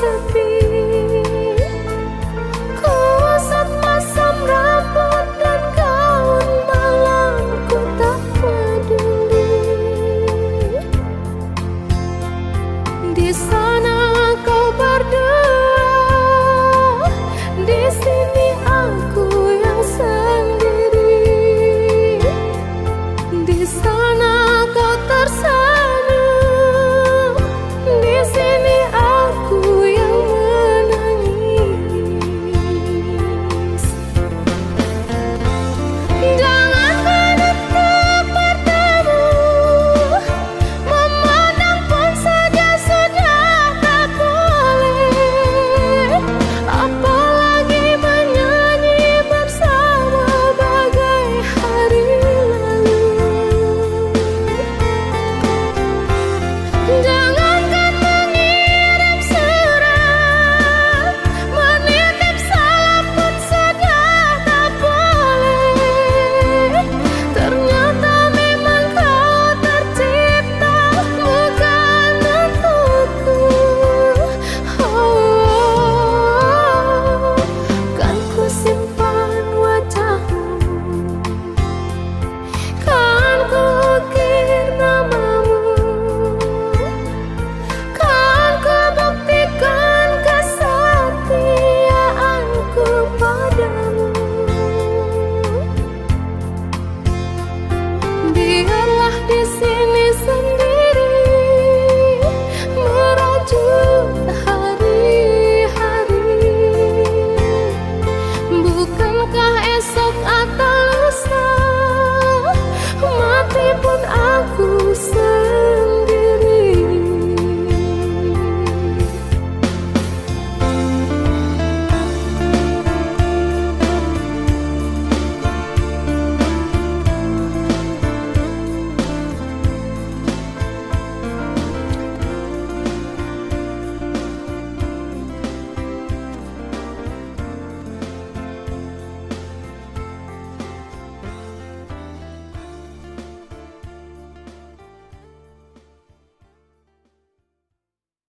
to be